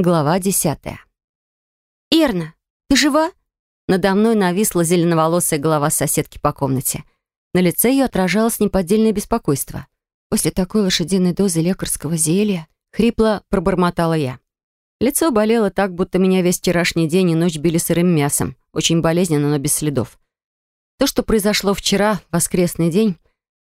Глава десятая. «Ирна, ты жива?» Надо мной нависла зеленоволосая голова соседки по комнате. На лице ее отражалось неподдельное беспокойство. После такой лошадиной дозы лекарского зелья хрипло пробормотала я. Лицо болело так, будто меня весь вчерашний день и ночь били сырым мясом. Очень болезненно, но без следов. То, что произошло вчера, воскресный день,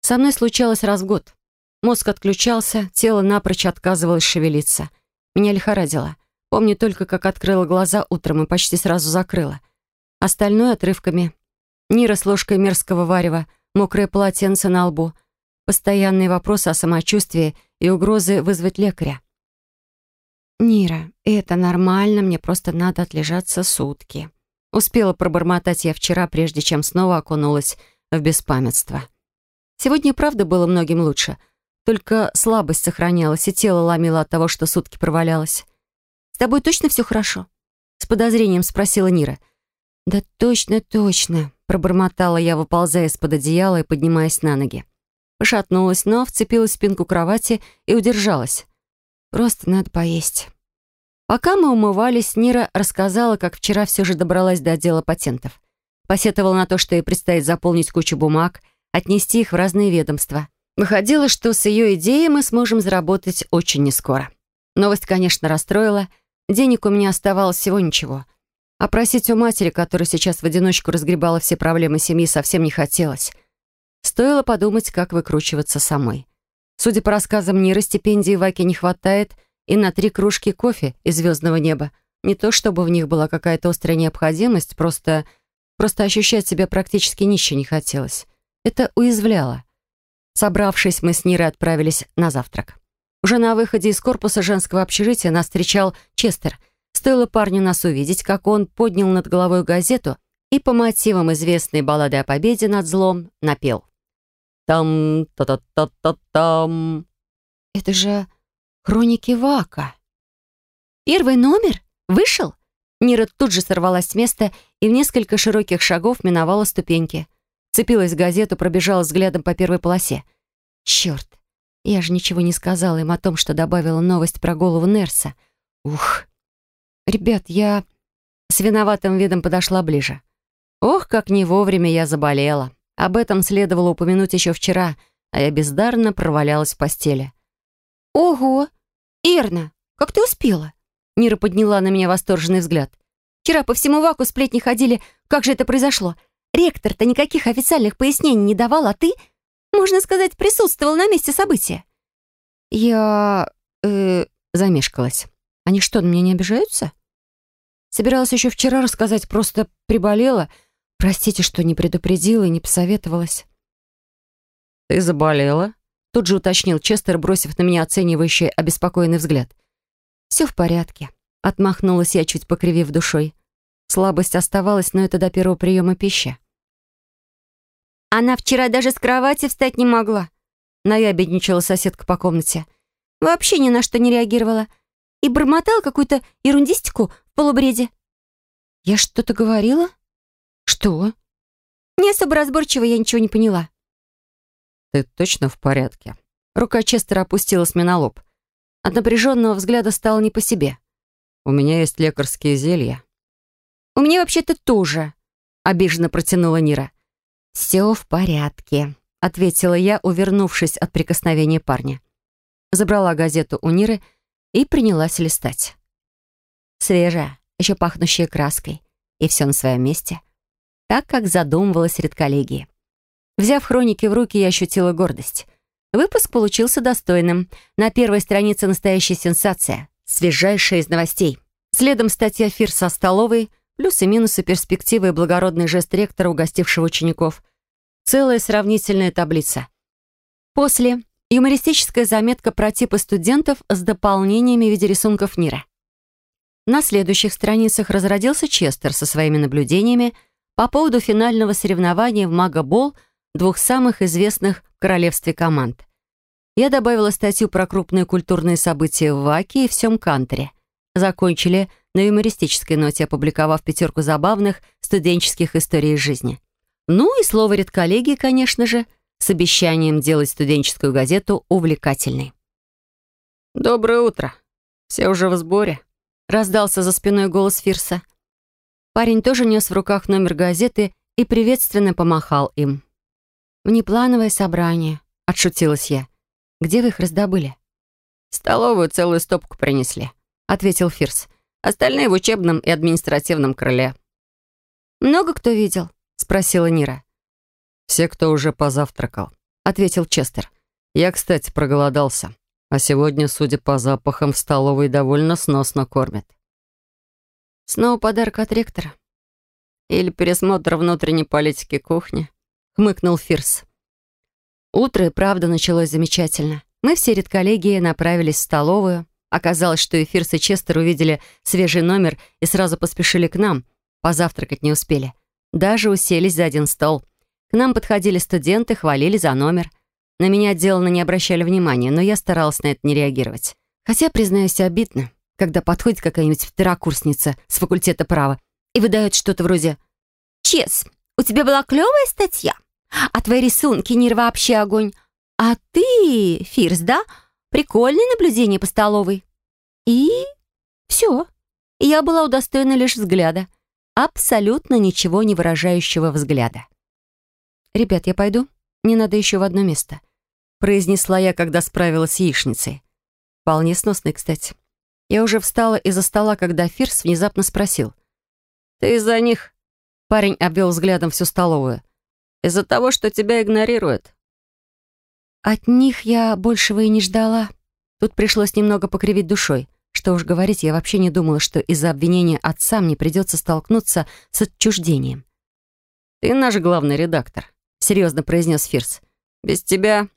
со мной случалось раз в год. Мозг отключался, тело напрочь отказывалось шевелиться. Меня лихорадило. Помню только, как открыла глаза утром и почти сразу закрыла. Остальное отрывками. Нира с ложкой мерзкого варева, мокрое полотенце на лбу, постоянные вопросы о самочувствии и угрозы вызвать лекаря. «Нира, это нормально, мне просто надо отлежаться сутки». Успела пробормотать я вчера, прежде чем снова окунулась в беспамятство. Сегодня правда было многим лучше. Только слабость сохранялась, и тело ломило от того, что сутки провалялось. «С тобой точно все хорошо?» С подозрением спросила Нира. «Да точно, точно», пробормотала я, выползая из-под одеяла и поднимаясь на ноги. Пошатнулась, но вцепилась в спинку кровати и удержалась. Просто надо поесть. Пока мы умывались, Нира рассказала, как вчера все же добралась до отдела патентов. Посетовала на то, что ей предстоит заполнить кучу бумаг, отнести их в разные ведомства. Выходило, что с ее идеей мы сможем заработать очень нескоро. Новость, конечно, расстроила. Денег у меня оставалось всего ничего. А просить у матери, которая сейчас в одиночку разгребала все проблемы семьи, совсем не хотелось. Стоило подумать, как выкручиваться самой. Судя по рассказам Ниры, стипендии Ваки не хватает и на три кружки кофе из звездного неба. Не то, чтобы в них была какая-то острая необходимость, просто... Просто ощущать себя практически нищей не хотелось. Это уязвляло. Собравшись, мы с Нирой отправились на завтрак. Уже на выходе из корпуса женского общежития нас встречал Честер. Стоило парню нас увидеть, как он поднял над головой газету и по мотивам известной баллады о победе над злом напел. Там, та-та-та-та-там. Это же хроники Вака. Первый номер? Вышел? Нира тут же сорвалась с места и в несколько широких шагов миновала ступеньки. Цепилась в газету, пробежала взглядом по первой полосе. Черт, я же ничего не сказала им о том, что добавила новость про голову Нерса. Ух. Ребят, я с виноватым видом подошла ближе. Ох, как не вовремя я заболела. Об этом следовало упомянуть еще вчера, а я бездарно провалялась в постели. «Ого! Ирна, как ты успела?» Нира подняла на меня восторженный взгляд. «Вчера по всему Ваку сплетни ходили. Как же это произошло? Ректор-то никаких официальных пояснений не давал, а ты, можно сказать, присутствовал на месте события». «Я... э...» замешкалась. «Они что, на меня не обижаются?» Собиралась еще вчера рассказать, просто приболела, Простите, что не предупредила и не посоветовалась. «Ты заболела?» Тут же уточнил Честер, бросив на меня оценивающий, обеспокоенный взгляд. «Все в порядке», — отмахнулась я, чуть покривив душой. Слабость оставалась, но это до первого приема пищи. «Она вчера даже с кровати встать не могла», — наябедничала соседка по комнате. «Вообще ни на что не реагировала. И бормотала какую-то ерундистику в полубреде». «Я что-то говорила?» «Что?» «Не особо разборчиво, я ничего не поняла». «Ты точно в порядке?» Рука Честера опустилась мне на лоб. От напряженного взгляда стало не по себе. «У меня есть лекарские зелья». «У меня вообще-то тоже», — обиженно протянула Нира. «Все в порядке», — ответила я, увернувшись от прикосновения парня. Забрала газету у Ниры и принялась листать. Свежая, еще пахнущая краской. И все на своем месте так, как задумывалась редколлегия. Взяв хроники в руки, я ощутила гордость. Выпуск получился достойным. На первой странице настоящая сенсация. Свежайшая из новостей. Следом статья «Фир со столовой», плюсы-минусы, перспективы и благородный жест ректора, угостившего учеников. Целая сравнительная таблица. После — юмористическая заметка про типы студентов с дополнениями в виде рисунков Нира. На следующих страницах разродился Честер со своими наблюдениями — по поводу финального соревнования в Магобол двух самых известных в королевстве команд. Я добавила статью про крупные культурные события в Ваке и всем кантре. Закончили на юмористической ноте, опубликовав пятерку забавных студенческих историй из жизни. Ну и слово редколлегии, конечно же, с обещанием делать студенческую газету увлекательной. «Доброе утро. Все уже в сборе?» раздался за спиной голос Фирса. Парень тоже нес в руках номер газеты и приветственно помахал им. «Внеплановое собрание», — отшутилась я. «Где вы их раздобыли?» «Столовую целую стопку принесли», — ответил Фирс. «Остальные в учебном и административном крыле». «Много кто видел?» — спросила Нира. «Все, кто уже позавтракал», — ответил Честер. «Я, кстати, проголодался. А сегодня, судя по запахам, в столовой довольно сносно кормят». «Снова подарок от ректора?» «Или пересмотр внутренней политики кухни?» — хмыкнул Фирс. Утро и правда началось замечательно. Мы все редколлегии направились в столовую. Оказалось, что и и Честер увидели свежий номер и сразу поспешили к нам. Позавтракать не успели. Даже уселись за один стол. К нам подходили студенты, хвалили за номер. На меня отделанно не обращали внимания, но я старалась на это не реагировать. Хотя, признаюсь, обидно, когда подходит какая-нибудь второкурсница с факультета права и выдает что-то вроде «Чес, у тебя была клевая статья, а твои рисунки, Нир, вообще огонь. А ты, Фирс, да? Прикольное наблюдение по столовой». И все. Я была удостоена лишь взгляда. Абсолютно ничего не выражающего взгляда. «Ребят, я пойду. Мне надо еще в одно место», — произнесла я, когда справилась с яичницей. Вполне сносный, кстати. Я уже встала из-за стола, когда Фирс внезапно спросил. «Ты из-за них?» Парень обвел взглядом всю столовую. «Из-за того, что тебя игнорируют». От них я большего и не ждала. Тут пришлось немного покривить душой. Что уж говорить, я вообще не думала, что из-за обвинения отца мне придется столкнуться с отчуждением. «Ты наш главный редактор», — серьезно произнес Фирс. «Без тебя...»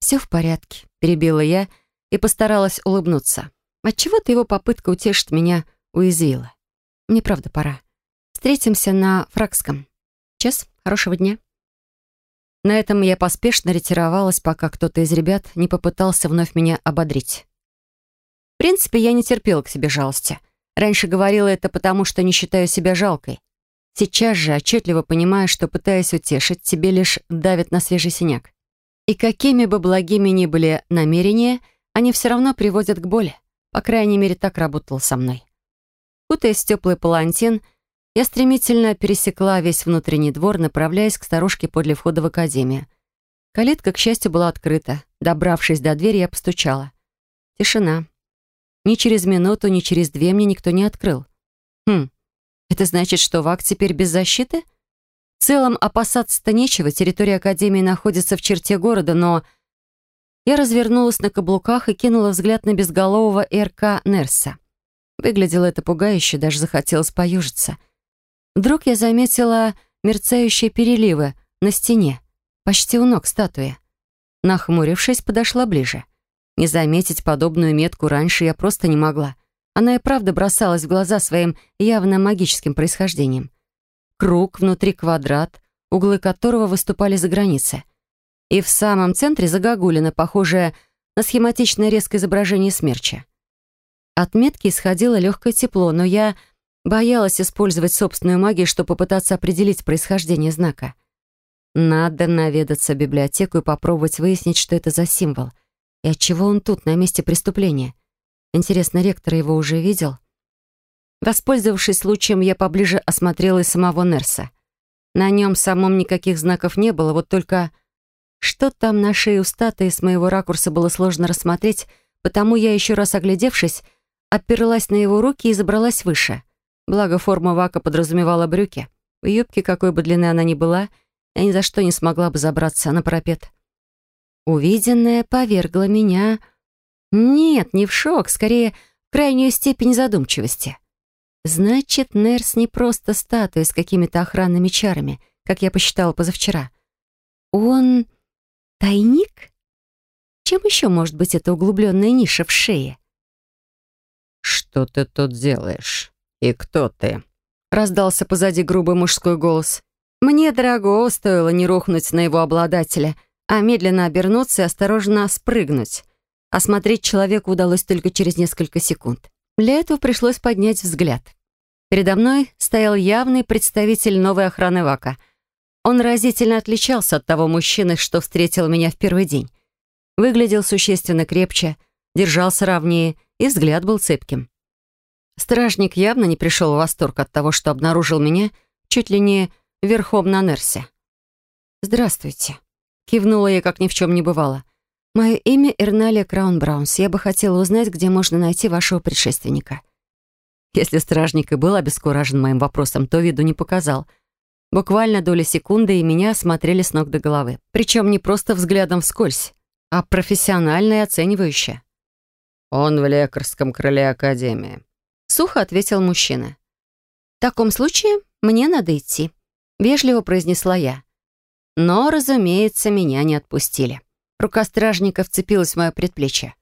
«Все в порядке», — перебила я и постаралась улыбнуться. Отчего-то его попытка утешить меня уязвила. Мне правда пора. Встретимся на Фракском. Час, хорошего дня. На этом я поспешно ретировалась, пока кто-то из ребят не попытался вновь меня ободрить. В принципе, я не терпела к себе жалости. Раньше говорила это потому, что не считаю себя жалкой. Сейчас же отчетливо понимаю, что, пытаясь утешить, тебе лишь давит на свежий синяк. И какими бы благими ни были намерения, они все равно приводят к боли. По крайней мере, так работал со мной. Кутаясь в теплый палантин, я стремительно пересекла весь внутренний двор, направляясь к старушке подле входа в академию. Калитка, к счастью, была открыта. Добравшись до двери, я постучала. Тишина. Ни через минуту, ни через две мне никто не открыл. Хм, это значит, что Вак теперь без защиты? В целом, опасаться-то нечего, территория Академии находится в черте города, но... Я развернулась на каблуках и кинула взгляд на безголового РК Нерса. Выглядело это пугающе, даже захотелось поюжиться. Вдруг я заметила мерцающие переливы на стене, почти у ног статуи. Нахмурившись, подошла ближе. Не заметить подобную метку раньше я просто не могла — она и правда бросалась в глаза своим явно магическим происхождением. Круг, внутри квадрат, углы которого выступали за границы. И в самом центре загогулина, похожая на схематичное резкое изображение смерча. От метки исходило легкое тепло, но я боялась использовать собственную магию, чтобы попытаться определить происхождение знака. Надо наведаться в библиотеку и попробовать выяснить, что это за символ. И отчего он тут, на месте преступления. Интересно, ректор его уже видел? Воспользовавшись случаем, я поближе осмотрела и самого Нерса. На нем самом никаких знаков не было, вот только... Что там на шее у статуи с моего ракурса было сложно рассмотреть, потому я, еще раз оглядевшись, оперлась на его руки и забралась выше. Благо, форма Вака подразумевала брюки. В юбке, какой бы длины она ни была, я ни за что не смогла бы забраться на парапет. Увиденное повергло меня нет, не в шок, скорее, в крайнюю степень задумчивости. Значит, Нерс не просто статуя с какими-то охранными чарами, как я посчитала позавчера. Он тайник? Чем еще может быть эта углубленная ниша в шее? «Что ты тут делаешь? И кто ты?» Раздался позади грубый мужской голос. Мне дорого стоило не рухнуть на его обладателя, а медленно обернуться и осторожно спрыгнуть. Осмотреть человека удалось только через несколько секунд. Для этого пришлось поднять взгляд. Передо мной стоял явный представитель новой охраны ВАКа. Он разительно отличался от того мужчины, что встретил меня в первый день. Выглядел существенно крепче, держался ровнее, и взгляд был цепким. Стражник явно не пришел в восторг от того, что обнаружил меня чуть ли не верхом на Нерсе. «Здравствуйте», — кивнула я, как ни в чем не бывало. «Мое имя Эрналия Краун Браунс. Я бы хотела узнать, где можно найти вашего предшественника». Если стражник и был обескуражен моим вопросом, то виду не показал. Буквально доля секунды, и меня осмотрели с ног до головы. Причем не просто взглядом вскользь, а профессионально и оценивающе. «Он в лекарском крыле Академии», — сухо ответил мужчина. «В таком случае мне надо идти», — вежливо произнесла я. Но, разумеется, меня не отпустили. Рука стражника вцепилась в мое предплечье.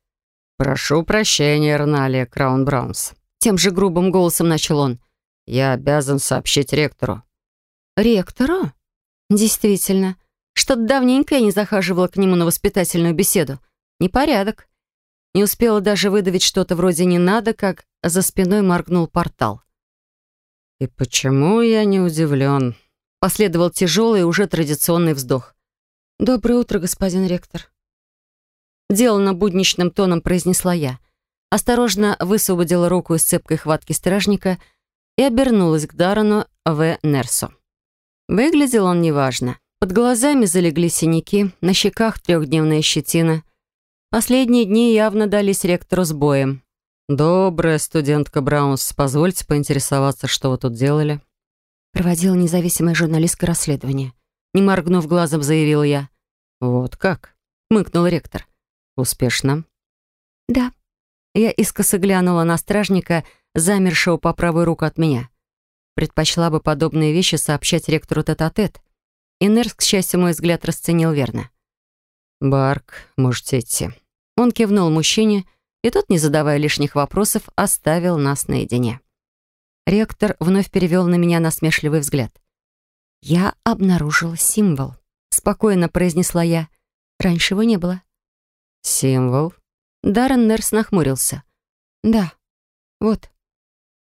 «Прошу прощения, Эрналия Краун Браунс», — тем же грубым голосом начал он. «Я обязан сообщить ректору». «Ректору?» «Действительно. Что-то давненько я не захаживала к нему на воспитательную беседу. Непорядок. Не успела даже выдавить что-то вроде «не надо», как за спиной моргнул портал. «И почему я не удивлен?» Последовал тяжелый и уже традиционный вздох. «Доброе утро, господин ректор». Делано будничным тоном произнесла я. Осторожно высвободила руку из цепкой хватки стражника и обернулась к Дарану В. Нерсу. Выглядел он неважно. Под глазами залегли синяки, на щеках трехдневная щетина — Последние дни явно дались ректору с боем. «Добрая студентка Браунс, позвольте поинтересоваться, что вы тут делали?» Проводила независимое журналистское расследование. Не моргнув глазом, заявил я. «Вот как?» — мыкнул ректор. «Успешно?» «Да». Я искоса глянула на стражника, замершего по правой руку от меня. Предпочла бы подобные вещи сообщать ректору тет-а-тет. -тет. И Нерс, к счастью, мой взгляд расценил верно. «Барк, можете идти». Он кивнул мужчине, и тот, не задавая лишних вопросов, оставил нас наедине. Ректор вновь перевел на меня насмешливый взгляд. «Я обнаружила символ», — спокойно произнесла я. «Раньше его не было». «Символ?» Даррен Нерс нахмурился. «Да, вот».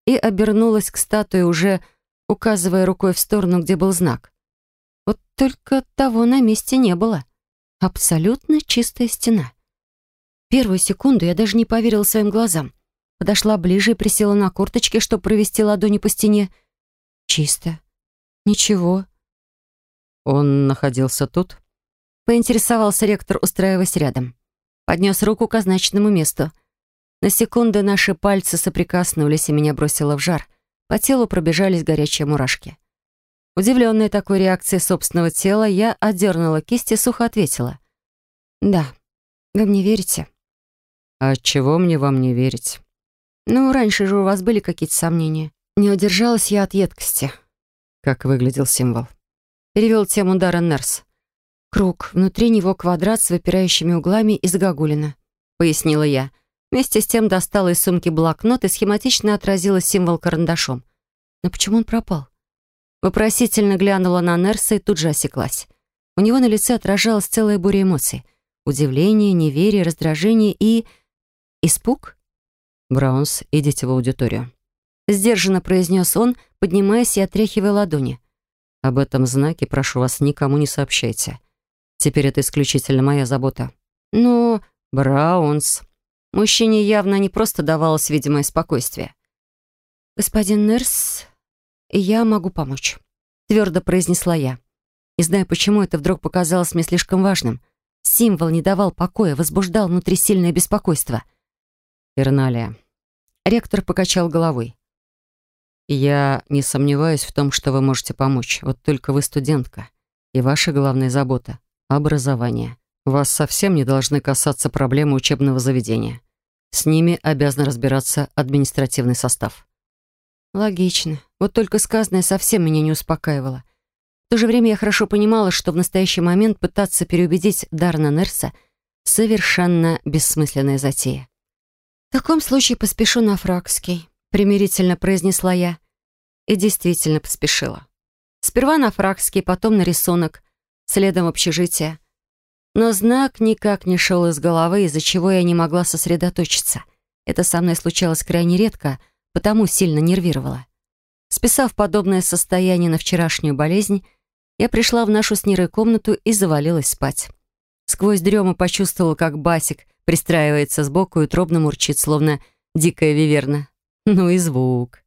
И обернулась к статуе, уже указывая рукой в сторону, где был знак. Вот только того на месте не было. Абсолютно чистая стена. Первую секунду я даже не поверила своим глазам. Подошла ближе и присела на корточки, чтобы провести ладони по стене. Чисто. Ничего. Он находился тут? Поинтересовался ректор, устраиваясь рядом. Поднес руку к означенному месту. На секунду наши пальцы соприкоснулись, и меня бросило в жар. По телу пробежались горячие мурашки. Удивленная такой реакцией собственного тела, я отдернула кисть и сухо ответила. «Да, вы мне верите?» «А чего мне вам не верить?» «Ну, раньше же у вас были какие-то сомнения. Не удержалась я от едкости». Как выглядел символ? Перевел тему Даррен Нерс. «Круг, внутри него квадрат с выпирающими углами и загогулина», — пояснила я. Вместе с тем достала из сумки блокнот и схематично отразила символ карандашом. Но почему он пропал? Вопросительно глянула на Нерса и тут же осеклась. У него на лице отражалась целая буря эмоций. Удивление, неверие, раздражение и... Испуг? «Браунс, идите в аудиторию», — сдержанно произнес он, поднимаясь и отряхивая ладони. «Об этом знаке, прошу вас, никому не сообщайте. Теперь это исключительно моя забота». «Но...» «Браунс...» Мужчине явно не просто давалось видимое спокойствие. «Господин Нерс, я могу помочь», — твердо произнесла я. Не знаю, почему это вдруг показалось мне слишком важным. Символ не давал покоя, возбуждал внутри сильное беспокойство. «Ирналия». Ректор покачал головой. «Я не сомневаюсь в том, что вы можете помочь. Вот только вы студентка. И ваша главная забота — образование. Вас совсем не должны касаться проблемы учебного заведения. С ними обязан разбираться административный состав». Логично. Вот только сказанное совсем меня не успокаивало. В то же время я хорошо понимала, что в настоящий момент пытаться переубедить Дарна Нерса — совершенно бессмысленная затея. «В таком случае поспешу на Фракский», — примирительно произнесла я. И действительно поспешила. Сперва на Фракский, потом на рисунок, следом общежитие. Но знак никак не шел из головы, из-за чего я не могла сосредоточиться. Это со мной случалось крайне редко — потому сильно нервировала. Списав подобное состояние на вчерашнюю болезнь, я пришла в нашу с Нирой комнату и завалилась спать. Сквозь дрему почувствовала, как Басик пристраивается сбоку и утробно мурчит, словно дикая виверна. Ну и звук.